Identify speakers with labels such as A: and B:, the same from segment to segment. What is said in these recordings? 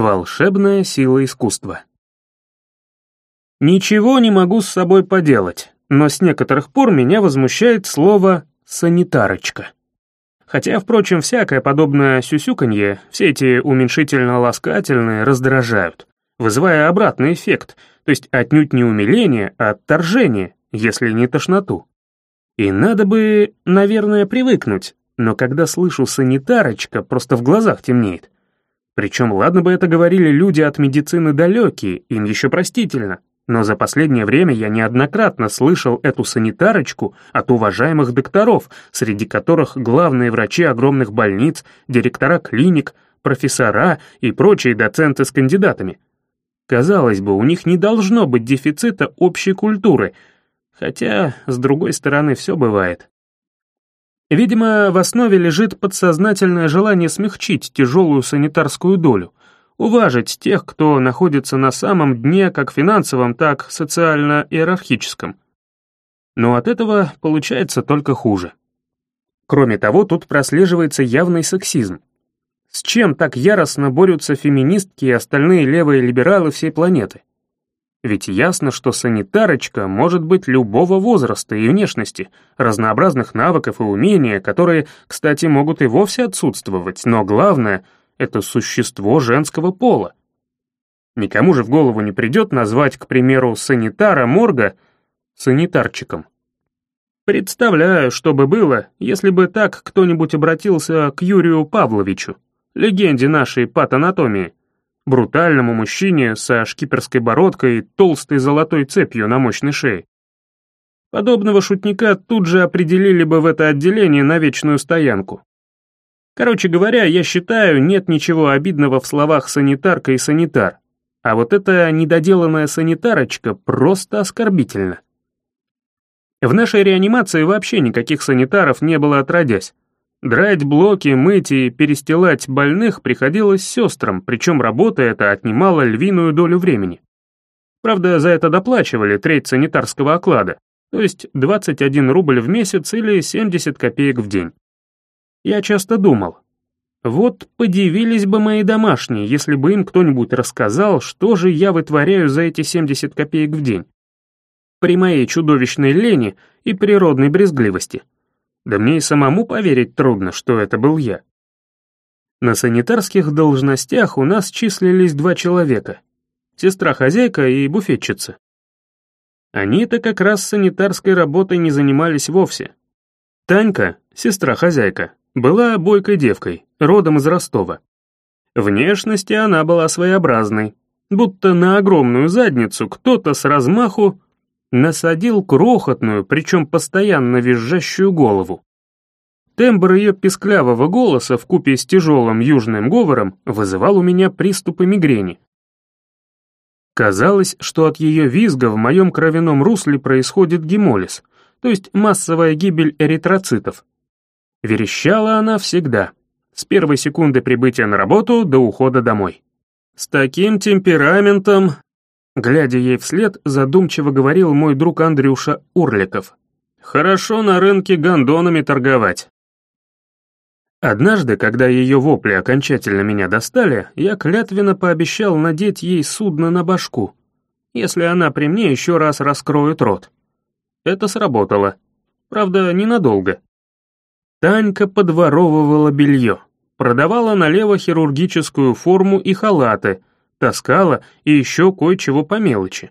A: Волшебная сила искусства. Ничего не могу с собой поделать, но с некоторых пор меня возмущает слово «санитарочка». Хотя, впрочем, всякое подобное сюсюканье, все эти уменьшительно-ласкательные раздражают, вызывая обратный эффект, то есть отнюдь не умиление, а отторжение, если не тошноту. И надо бы, наверное, привыкнуть, но когда слышу «санитарочка», просто в глазах темнеет. Причем, ладно бы это говорили люди от медицины далекие, им еще простительно, но за последнее время я неоднократно слышал эту санитарочку от уважаемых докторов, среди которых главные врачи огромных больниц, директора клиник, профессора и прочие доценты с кандидатами. Казалось бы, у них не должно быть дефицита общей культуры, хотя, с другой стороны, все бывает. Видимо, в основе лежит подсознательное желание смягчить тяжелую санитарскую долю, уважить тех, кто находится на самом дне как финансовом, так социально-иерархическом. Но от этого получается только хуже. Кроме того, тут прослеживается явный сексизм. С чем так яростно борются феминистки и остальные левые либералы всей планеты? Ведь ясно, что санитарочка может быть любого возраста и внешности, разнообразных навыков и умения, которые, кстати, могут и вовсе отсутствовать, но главное — это существо женского пола. Никому же в голову не придет назвать, к примеру, санитара морга санитарчиком. Представляю, что бы было, если бы так кто-нибудь обратился к Юрию Павловичу, легенде нашей патанатомии брутальному мужчине со шкиперской бородкой и толстой золотой цепью на мощной шее. Подобного шутника тут же определили бы в это отделение на вечную стоянку. Короче говоря, я считаю, нет ничего обидного в словах «санитарка» и «санитар», а вот эта недоделанная санитарочка просто оскорбительна. В нашей реанимации вообще никаких санитаров не было отродясь. Драть блоки, мыть и перестилать больных приходилось сестрам, причем работа эта отнимала львиную долю времени. Правда, за это доплачивали треть санитарского оклада, то есть 21 рубль в месяц или 70 копеек в день. Я часто думал, вот подивились бы мои домашние, если бы им кто-нибудь рассказал, что же я вытворяю за эти 70 копеек в день. При моей чудовищной лени и природной брезгливости. Да мне и самому поверить трудно, что это был я. На санитарских должностях у нас числились два человека. Сестра-хозяйка и буфетчица. Они-то как раз санитарской работой не занимались вовсе. Танька, сестра-хозяйка, была бойкой девкой, родом из Ростова. Внешности она была своеобразной, будто на огромную задницу кто-то с размаху насадил крохотную, причем постоянно визжащую голову. Тембр ее песклявого голоса в купе с тяжелым южным говором вызывал у меня приступы мигрени. Казалось, что от ее визга в моем кровяном русле происходит гемолиз, то есть массовая гибель эритроцитов. Верещала она всегда, с первой секунды прибытия на работу до ухода домой. С таким темпераментом Глядя ей вслед, задумчиво говорил мой друг Андрюша Урликов. «Хорошо на рынке гондонами торговать». Однажды, когда ее вопли окончательно меня достали, я клятвенно пообещал надеть ей судно на башку, если она при мне еще раз раскроет рот. Это сработало. Правда, ненадолго. Танька подворовывала белье, продавала налево хирургическую форму и халаты, таскала и еще кое-чего по мелочи.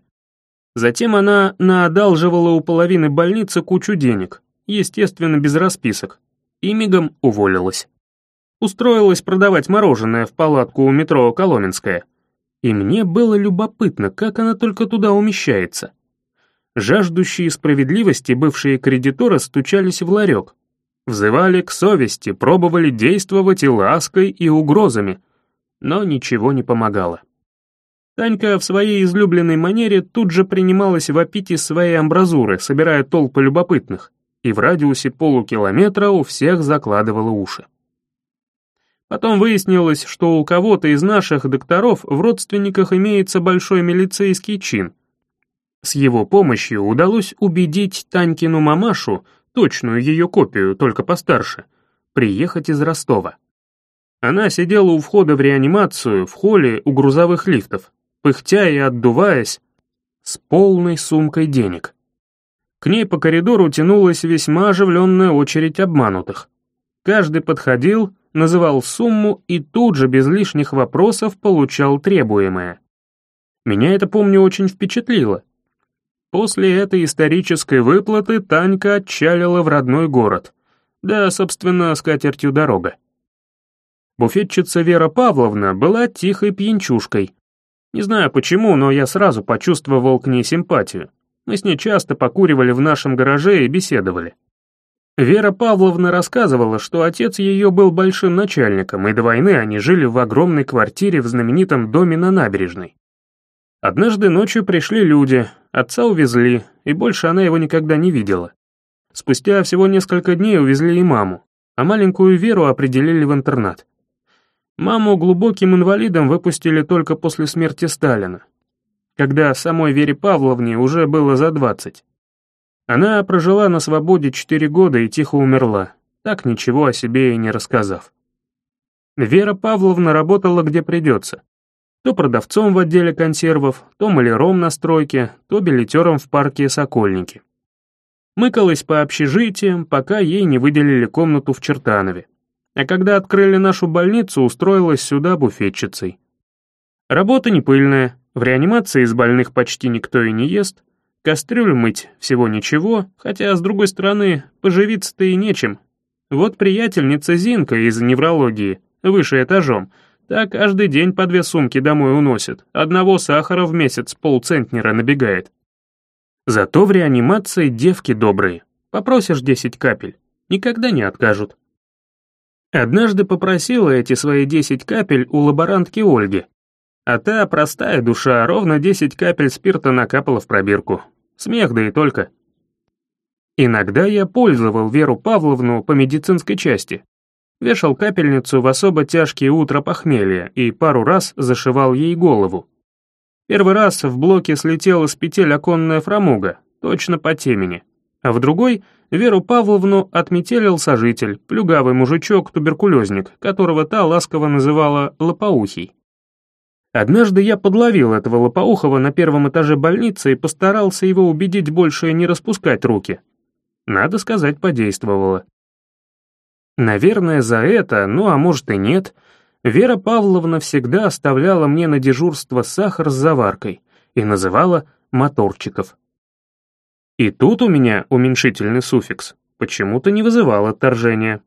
A: Затем она наодалживала у половины больницы кучу денег, естественно, без расписок, и мигом уволилась. Устроилась продавать мороженое в палатку у метро Коломенская. И мне было любопытно, как она только туда умещается. Жаждущие справедливости бывшие кредиторы стучались в ларек, взывали к совести, пробовали действовать и лаской, и угрозами, но ничего не помогало. Танька в своей излюбленной манере тут же принималась вопить из своей амбразуры, собирая толпы любопытных, и в радиусе полукилометра у всех закладывала уши. Потом выяснилось, что у кого-то из наших докторов в родственниках имеется большой милицейский чин. С его помощью удалось убедить Танькину мамашу, точную ее копию, только постарше, приехать из Ростова. Она сидела у входа в реанимацию в холле у грузовых лифтов, пыхтя и отдуваясь, с полной сумкой денег. К ней по коридору тянулась весьма оживленная очередь обманутых. Каждый подходил, называл сумму и тут же без лишних вопросов получал требуемое. Меня это, помню, очень впечатлило. После этой исторической выплаты Танька отчалила в родной город. Да, собственно, с катертью дорога. Буфетчица Вера Павловна была тихой пьянчушкой. Не знаю почему, но я сразу почувствовал к ней симпатию. Мы с ней часто покуривали в нашем гараже и беседовали. Вера Павловна рассказывала, что отец ее был большим начальником, и до войны они жили в огромной квартире в знаменитом доме на набережной. Однажды ночью пришли люди, отца увезли, и больше она его никогда не видела. Спустя всего несколько дней увезли и маму, а маленькую Веру определили в интернат. Маму глубоким инвалидом выпустили только после смерти Сталина, когда самой Вере Павловне уже было за двадцать. Она прожила на свободе четыре года и тихо умерла, так ничего о себе и не рассказав. Вера Павловна работала где придется. То продавцом в отделе консервов, то маляром на стройке, то билетером в парке Сокольники. Мыкалась по общежитиям, пока ей не выделили комнату в Чертанове. А когда открыли нашу больницу, устроилась сюда буфетчицей. Работа не пыльная, в реанимации из больных почти никто и не ест, Кастрюлю мыть всего ничего, хотя, с другой стороны, поживиться-то и нечем. Вот приятельница Зинка из неврологии, выше этажом, так каждый день по две сумки домой уносит, одного сахара в месяц полцентнера набегает. Зато в реанимации девки добрые. Попросишь 10 капель, никогда не откажут. Однажды попросила эти свои 10 капель у лаборантки Ольги, а та, простая душа, ровно 10 капель спирта накапала в пробирку. Смех да и только. Иногда я пользовал Веру Павловну по медицинской части. Вешал капельницу в особо тяжкие утро похмелья и пару раз зашивал ей голову. Первый раз в блоке слетела с петель оконная фрамуга, точно по темени. А в другой Веру Павловну отметелил сожитель, плюгавый мужичок-туберкулезник, которого та ласково называла «лопоухий». Однажды я подловил этого лопоухого на первом этаже больницы и постарался его убедить больше не распускать руки. Надо сказать, подействовало. Наверное, за это, ну а может и нет, Вера Павловна всегда оставляла мне на дежурство сахар с заваркой и называла моторчиков. И тут у меня уменьшительный суффикс почему-то не вызывал отторжения.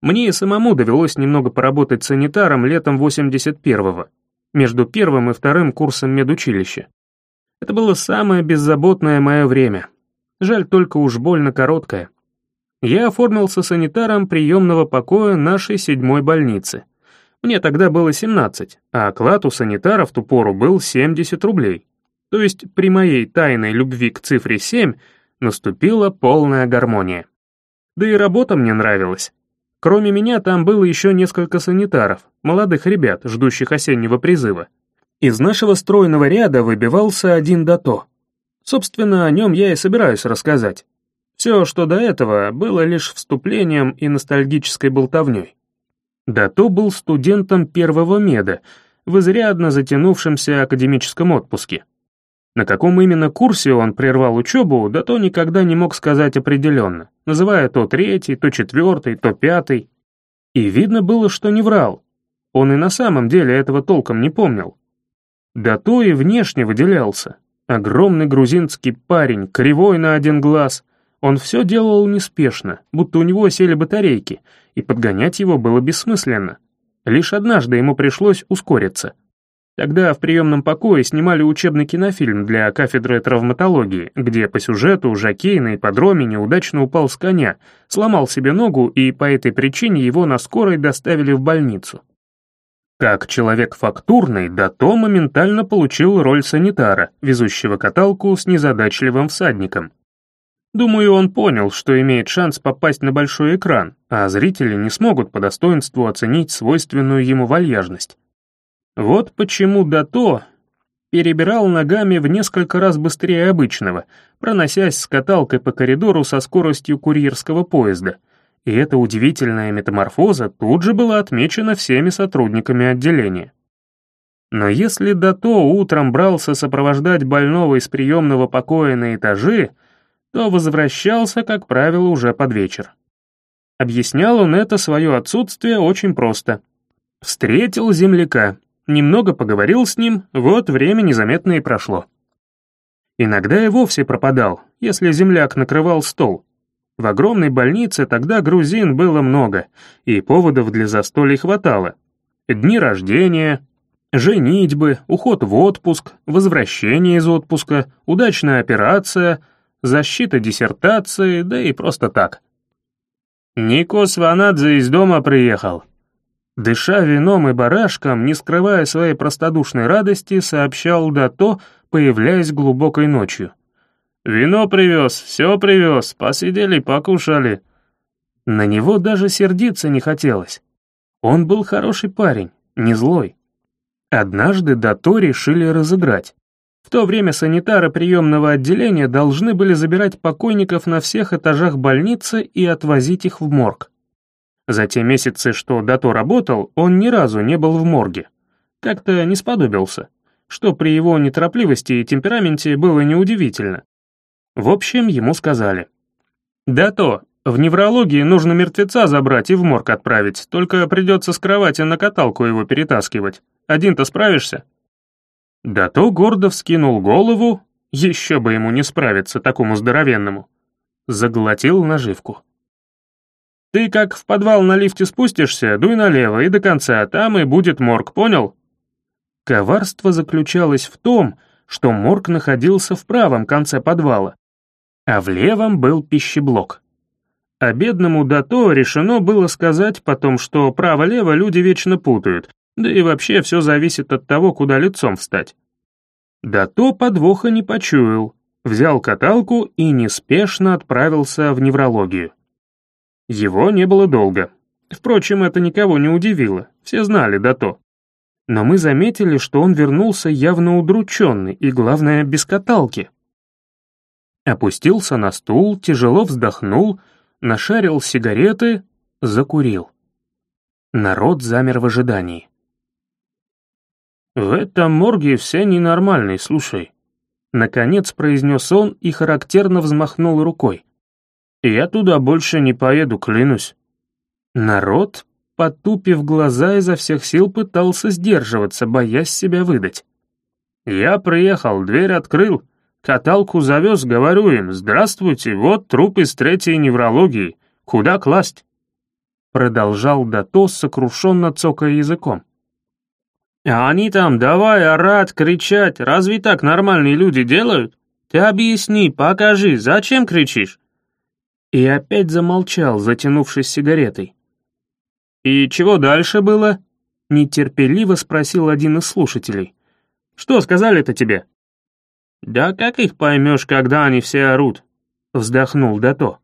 A: Мне и самому довелось немного поработать санитаром летом 81-го, между первым и вторым курсом медучилища. Это было самое беззаботное мое время. Жаль, только уж больно короткое. Я оформился санитаром приемного покоя нашей седьмой больницы. Мне тогда было 17, а оклад у санитара в ту пору был 70 рублей. То есть при моей тайной любви к цифре 7 наступила полная гармония. Да и работа мне нравилась. Кроме меня там было еще несколько санитаров, молодых ребят, ждущих осеннего призыва. Из нашего стройного ряда выбивался один дато. Собственно, о нем я и собираюсь рассказать. Все, что до этого, было лишь вступлением и ностальгической болтовней. Дато был студентом первого меда, в изрядно затянувшемся академическом отпуске. На каком именно курсе он прервал учебу, да то никогда не мог сказать определенно, называя то третий, то четвертый, то пятый. И видно было, что не врал. Он и на самом деле этого толком не помнил. Да то и внешне выделялся. Огромный грузинский парень, кривой на один глаз. Он все делал неспешно, будто у него сели батарейки, и подгонять его было бессмысленно. Лишь однажды ему пришлось ускориться — Тогда в приемном покое снимали учебный кинофильм для кафедры травматологии, где по сюжету Жакей на ипподроме неудачно упал с коня, сломал себе ногу, и по этой причине его на скорой доставили в больницу. Как человек фактурный, Дато моментально получил роль санитара, везущего каталку с незадачливым всадником. Думаю, он понял, что имеет шанс попасть на большой экран, а зрители не смогут по достоинству оценить свойственную ему вальяжность. Вот почему Дато перебирал ногами в несколько раз быстрее обычного, проносясь с каталкой по коридору со скоростью курьерского поезда, И эта удивительная метаморфоза тут же была отмечена всеми сотрудниками отделения. Но если Дато утром брался сопровождать больного из приемного покоя на этажи, то возвращался, как правило, уже под вечер. Объяснял он это свое отсутствие очень просто. Встретил земляка, немного поговорил с ним, вот время незаметно и прошло. Иногда и вовсе пропадал, если земляк накрывал стол. В огромной больнице тогда грузин было много, и поводов для застолий хватало. Дни рождения, женитьбы, уход в отпуск, возвращение из отпуска, удачная операция, защита диссертации, да и просто так. Нико Сванадзе из дома приехал. Дыша вином и барашком, не скрывая своей простодушной радости, сообщал Дато, появляясь глубокой ночью. «Вино привез, все привез, посидели, покушали». На него даже сердиться не хотелось. Он был хороший парень, не злой. Однажды Дато решили разыграть. В то время санитары приемного отделения должны были забирать покойников на всех этажах больницы и отвозить их в морг. За те месяцы, что Дато работал, он ни разу не был в морге. Как-то не сподобился, что при его неторопливости и темпераменте было неудивительно. В общем, ему сказали. «Дато, в неврологии нужно мертвеца забрать и в морг отправить, только придется с кровати на каталку его перетаскивать. Один-то справишься?» Да то гордо вскинул голову, еще бы ему не справиться, такому здоровенному. Заглотил наживку. «Ты как в подвал на лифте спустишься, дуй налево и до конца, там и будет морг, понял?» Коварство заключалось в том, что морг находился в правом конце подвала, а в левом был пищеблок. А бедному Дато решено было сказать потом, что право-лево люди вечно путают, да и вообще все зависит от того, куда лицом встать. Да то подвоха не почуял, взял каталку и неспешно отправился в неврологию. Его не было долго. Впрочем, это никого не удивило, все знали да то. Но мы заметили, что он вернулся явно удрученный и, главное, без каталки. Опустился на стул, тяжело вздохнул, нашарил сигареты, закурил. Народ замер в ожидании. «В этом морге все ненормальные, слушай». Наконец произнес он и характерно взмахнул рукой. «Я туда больше не поеду, клянусь». Народ, потупив глаза, изо всех сил пытался сдерживаться, боясь себя выдать. «Я приехал, дверь открыл, каталку завез, говорю им, здравствуйте, вот труп из третьей неврологии, куда класть?» Продолжал Датос, сокрушенно цокая языком. А они там давай орать, кричать, разве так нормальные люди делают? Ты объясни, покажи, зачем кричишь?» И опять замолчал, затянувшись сигаретой. «И чего дальше было?» — нетерпеливо спросил один из слушателей. «Что сказали-то тебе?» «Да как их поймешь, когда они все орут?» — вздохнул Дато.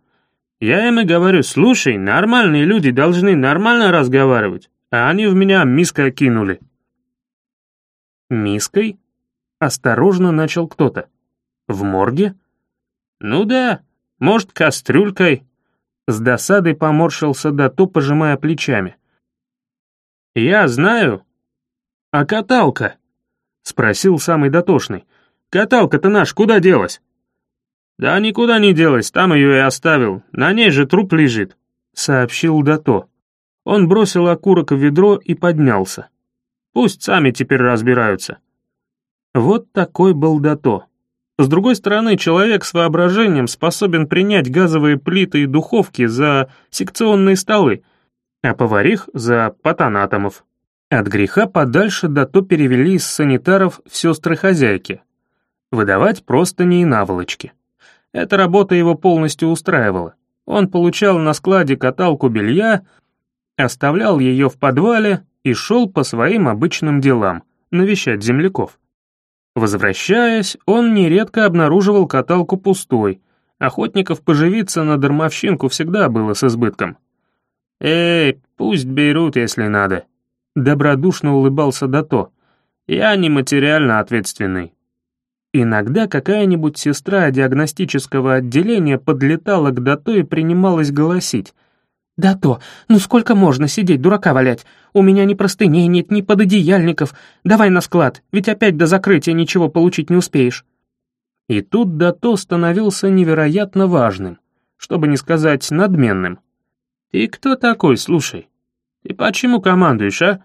A: «Я им и говорю, слушай, нормальные люди должны нормально разговаривать, а они в меня миской кинули». «Миской?» — осторожно начал кто-то. «В морге?» «Ну да, может, кастрюлькой». С досадой поморщился Дато, пожимая плечами. «Я знаю». «А каталка?» — спросил самый дотошный. «Каталка-то наш куда делась?» «Да никуда не делась, там ее и оставил, на ней же труп лежит», — сообщил Дато. Он бросил окурок в ведро и поднялся. Пусть сами теперь разбираются. Вот такой был Дато. С другой стороны, человек с воображением способен принять газовые плиты и духовки за секционные столы, а поварих за патанатомов. От греха подальше Дато перевели из санитаров в сестры-хозяйки. Выдавать просто не и наволочки. Эта работа его полностью устраивала. Он получал на складе каталку белья, оставлял ее в подвале и шел по своим обычным делам, навещать земляков. Возвращаясь, он нередко обнаруживал каталку пустой, охотников поживиться на дармовщинку всегда было с избытком. «Эй, пусть берут, если надо», — добродушно улыбался Дато. «Я не материально ответственный». Иногда какая-нибудь сестра диагностического отделения подлетала к Дато и принималась голосить — «Да то, ну сколько можно сидеть, дурака валять? У меня ни простыней нет, ни пододеяльников. Давай на склад, ведь опять до закрытия ничего получить не успеешь». И тут Дато становился невероятно важным, чтобы не сказать надменным. «Ты кто такой, слушай? Ты почему командуешь, а?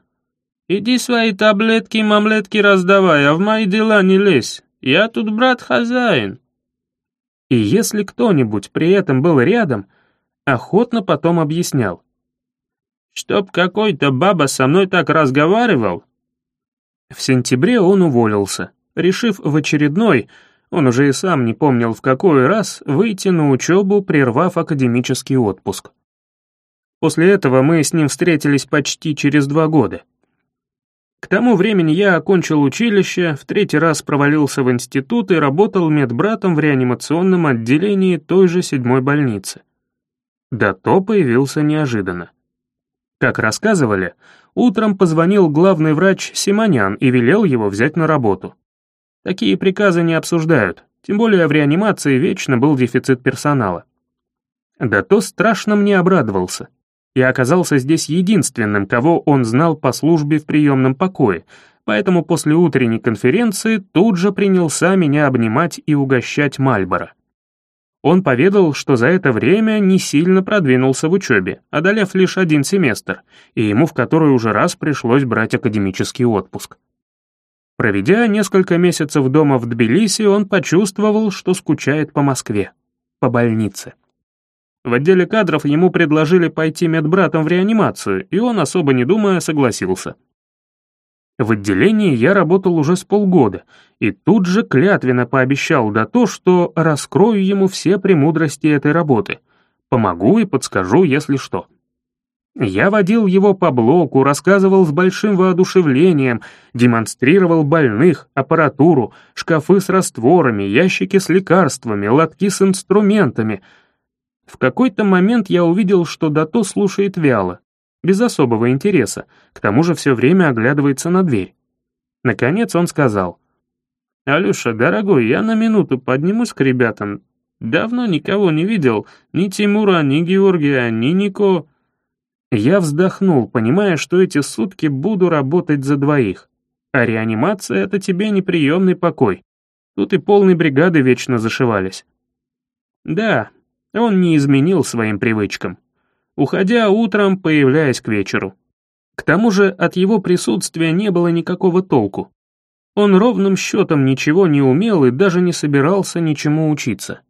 A: Иди свои таблетки-мамлетки раздавай, а в мои дела не лезь. Я тут брат-хозяин». И если кто-нибудь при этом был рядом — охотно потом объяснял. «Чтоб какой-то баба со мной так разговаривал?» В сентябре он уволился, решив в очередной, он уже и сам не помнил в какой раз, выйти на учебу, прервав академический отпуск. После этого мы с ним встретились почти через два года. К тому времени я окончил училище, в третий раз провалился в институт и работал медбратом в реанимационном отделении той же седьмой больницы. Да то появился неожиданно. Как рассказывали, утром позвонил главный врач Симонян и велел его взять на работу. Такие приказы не обсуждают, тем более в реанимации вечно был дефицит персонала. Да то страшно мне обрадовался. Я оказался здесь единственным, кого он знал по службе в приемном покое, поэтому после утренней конференции тут же принялся меня обнимать и угощать Мальборо. Он поведал, что за это время не сильно продвинулся в учебе, одолев лишь один семестр, и ему в который уже раз пришлось брать академический отпуск. Проведя несколько месяцев дома в Тбилиси, он почувствовал, что скучает по Москве, по больнице. В отделе кадров ему предложили пойти медбратом в реанимацию, и он, особо не думая, согласился. В отделении я работал уже с полгода, и тут же клятвенно пообещал да то, что раскрою ему все премудрости этой работы, помогу и подскажу, если что. Я водил его по блоку, рассказывал с большим воодушевлением, демонстрировал больных, аппаратуру, шкафы с растворами, ящики с лекарствами, лотки с инструментами. В какой-то момент я увидел, что Дато слушает вяло, без особого интереса, к тому же все время оглядывается на дверь. Наконец он сказал, «Алеша, дорогой, я на минуту поднимусь к ребятам. Давно никого не видел, ни Тимура, ни Георгия, ни Нико». Я вздохнул, понимая, что эти сутки буду работать за двоих. А реанимация — это тебе неприемный покой. Тут и полной бригады вечно зашивались. Да, он не изменил своим привычкам уходя утром, появляясь к вечеру. К тому же от его присутствия не было никакого толку. Он ровным счетом ничего не умел и даже не собирался ничему учиться.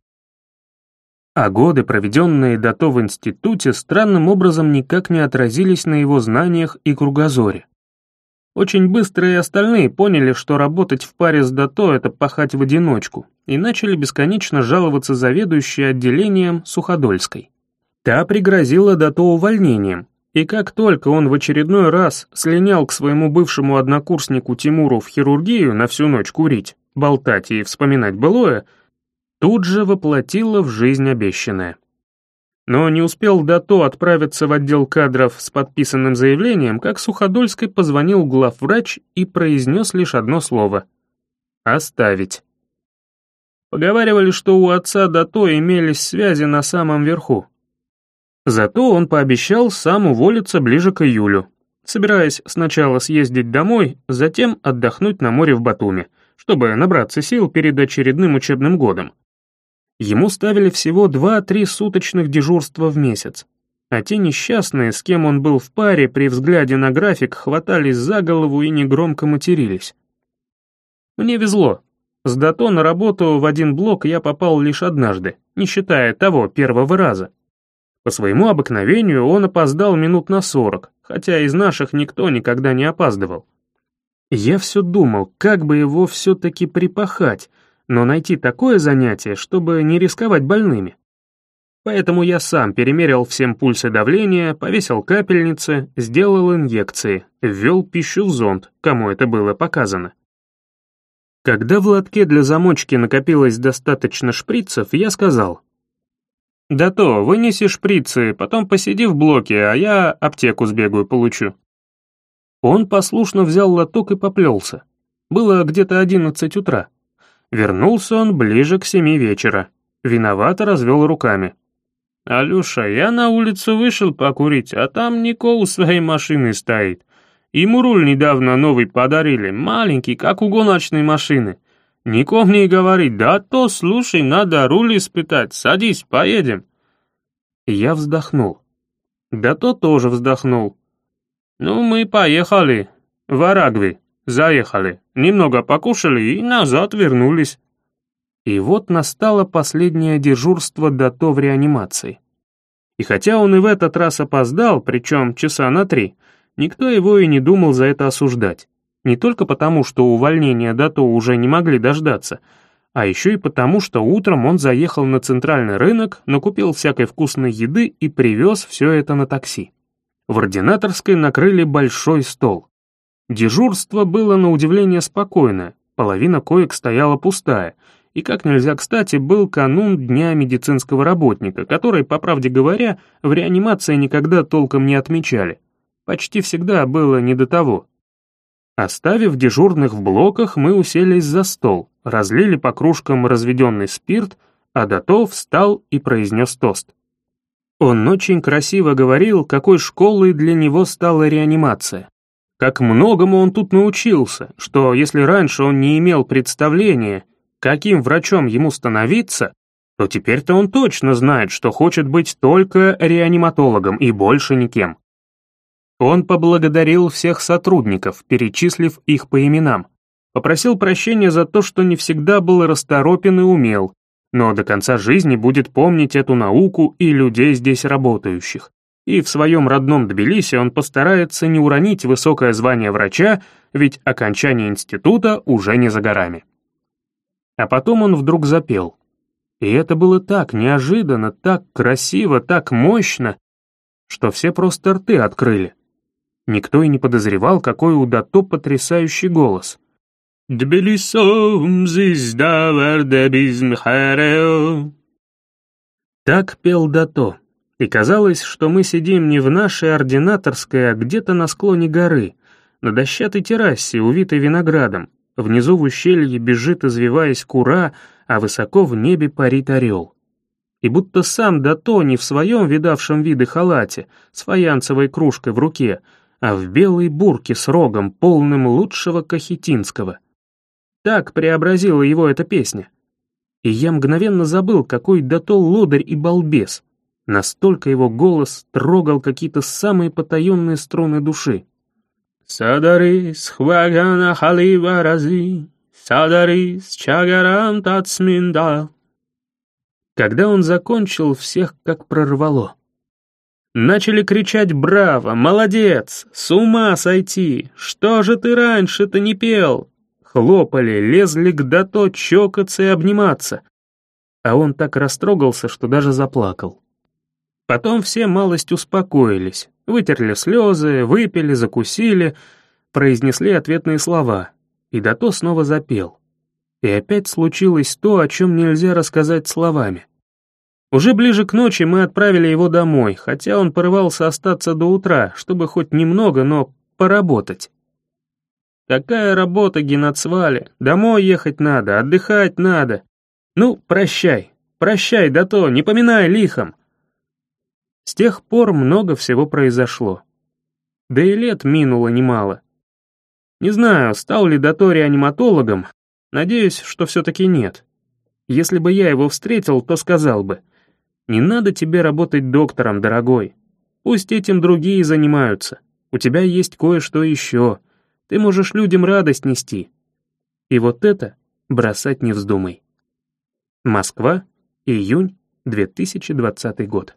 A: А годы, проведенные Дато в институте, странным образом никак не отразились на его знаниях и кругозоре. Очень быстро и остальные поняли, что работать в паре с Дато — это пахать в одиночку, и начали бесконечно жаловаться заведующей отделением Суходольской. Та пригрозила Дато увольнением, и как только он в очередной раз слинял к своему бывшему однокурснику Тимуру в хирургию на всю ночь курить, болтать и вспоминать былое, тут же воплотила в жизнь обещанное. Но не успел Дато отправиться в отдел кадров с подписанным заявлением, как Суходольской позвонил главврач и произнес лишь одно слово — «оставить». Поговаривали, что у отца Дато имелись связи на самом верху, Зато он пообещал сам уволиться ближе к июлю, собираясь сначала съездить домой, затем отдохнуть на море в Батуми, чтобы набраться сил перед очередным учебным годом. Ему ставили всего 2-3 суточных дежурства в месяц, а те несчастные, с кем он был в паре, при взгляде на график хватались за голову и негромко матерились. Мне везло. С дато на работу в один блок я попал лишь однажды, не считая того первого раза. По своему обыкновению он опоздал минут на сорок, хотя из наших никто никогда не опаздывал. Я все думал, как бы его все-таки припахать, но найти такое занятие, чтобы не рисковать больными. Поэтому я сам перемерил всем пульсы давления, повесил капельницы, сделал инъекции, ввел пищу в зонд, кому это было показано. Когда в лотке для замочки накопилось достаточно шприцев, я сказал, «Да то, вынеси шприцы, потом посиди в блоке, а я аптеку сбегаю получу». Он послушно взял лоток и поплелся. Было где-то одиннадцать утра. Вернулся он ближе к семи вечера. Виновато развел руками. «Алюша, я на улицу вышел покурить, а там Нико у своей машины стоит. Ему руль недавно новый подарили, маленький, как у гоночной машины. Нико мне и говорит, да то, слушай, надо руль испытать, садись, поедем». Я вздохнул. Да то тоже вздохнул. «Ну, мы поехали. В Арагви. Заехали. Немного покушали и назад вернулись». И вот настало последнее дежурство до то в реанимации. И хотя он и в этот раз опоздал, причем часа на три, никто его и не думал за это осуждать. Не только потому, что увольнения до то уже не могли дождаться, а еще и потому, что утром он заехал на центральный рынок, накупил всякой вкусной еды и привез все это на такси. В ординаторской накрыли большой стол. Дежурство было на удивление спокойное, половина коек стояла пустая, и как нельзя кстати был канун Дня медицинского работника, который, по правде говоря, в реанимации никогда толком не отмечали. Почти всегда было не до того. Оставив дежурных в блоках, мы уселись за стол, разлили по кружкам разведенный спирт, а Дато встал и произнес тост. Он очень красиво говорил, какой школой для него стала реанимация. Как многому он тут научился, что если раньше он не имел представления, каким врачом ему становиться, то теперь-то он точно знает, что хочет быть только реаниматологом и больше никем. Он поблагодарил всех сотрудников, перечислив их по именам. Попросил прощения за то, что не всегда был расторопен и умел, но до конца жизни будет помнить эту науку и людей здесь работающих. И в своем родном Тбилиси он постарается не уронить высокое звание врача, ведь окончание института уже не за горами. А потом он вдруг запел. И это было так неожиданно, так красиво, так мощно, что все просто рты открыли. Никто и не подозревал, какой у Дато потрясающий голос. «Тбилисом звезда Так пел Дато, и казалось, что мы сидим не в нашей ординаторской, а где-то на склоне горы, на дощатой террасе, увитой виноградом. Внизу в ущелье бежит, извиваясь кура, а высоко в небе парит орел. И будто сам Дато не в своем видавшем виды халате, с фаянсовой кружкой в руке, а в белой бурке с рогом, полным лучшего кахетинского. Так преобразила его эта песня. И я мгновенно забыл, какой Дато лодырь и балбес. Настолько его голос трогал какие-то самые потаенные струны души. «Садари с хвагана халива рази, садари с чагарам тацминда». Когда он закончил, всех как прорвало. Начали кричать «Браво! Молодец! С ума сойти! Что же ты раньше-то не пел?» Хлопали, лезли к дато чокаться и обниматься. А он так растрогался, что даже заплакал. Потом все малость успокоились, вытерли слезы, выпили, закусили, произнесли ответные слова, и дато снова запел. И опять случилось то, о чем нельзя рассказать словами. Уже ближе к ночи мы отправили его домой, хотя он порывался остаться до утра, чтобы хоть немного, но поработать. Какая работа, Геноцвале? Домой ехать надо, отдыхать надо. Ну, прощай, прощай, да то, не поминай лихом. С тех пор много всего произошло. Да и лет минуло немало. Не знаю, стал ли Дато реаниматологом, надеюсь, что все-таки нет. Если бы я его встретил, то сказал бы — не надо тебе работать доктором, дорогой. Пусть этим другие занимаются. У тебя есть кое-что еще. Ты можешь людям радость нести. И вот это бросать не вздумай. Москва, июнь 2020 год.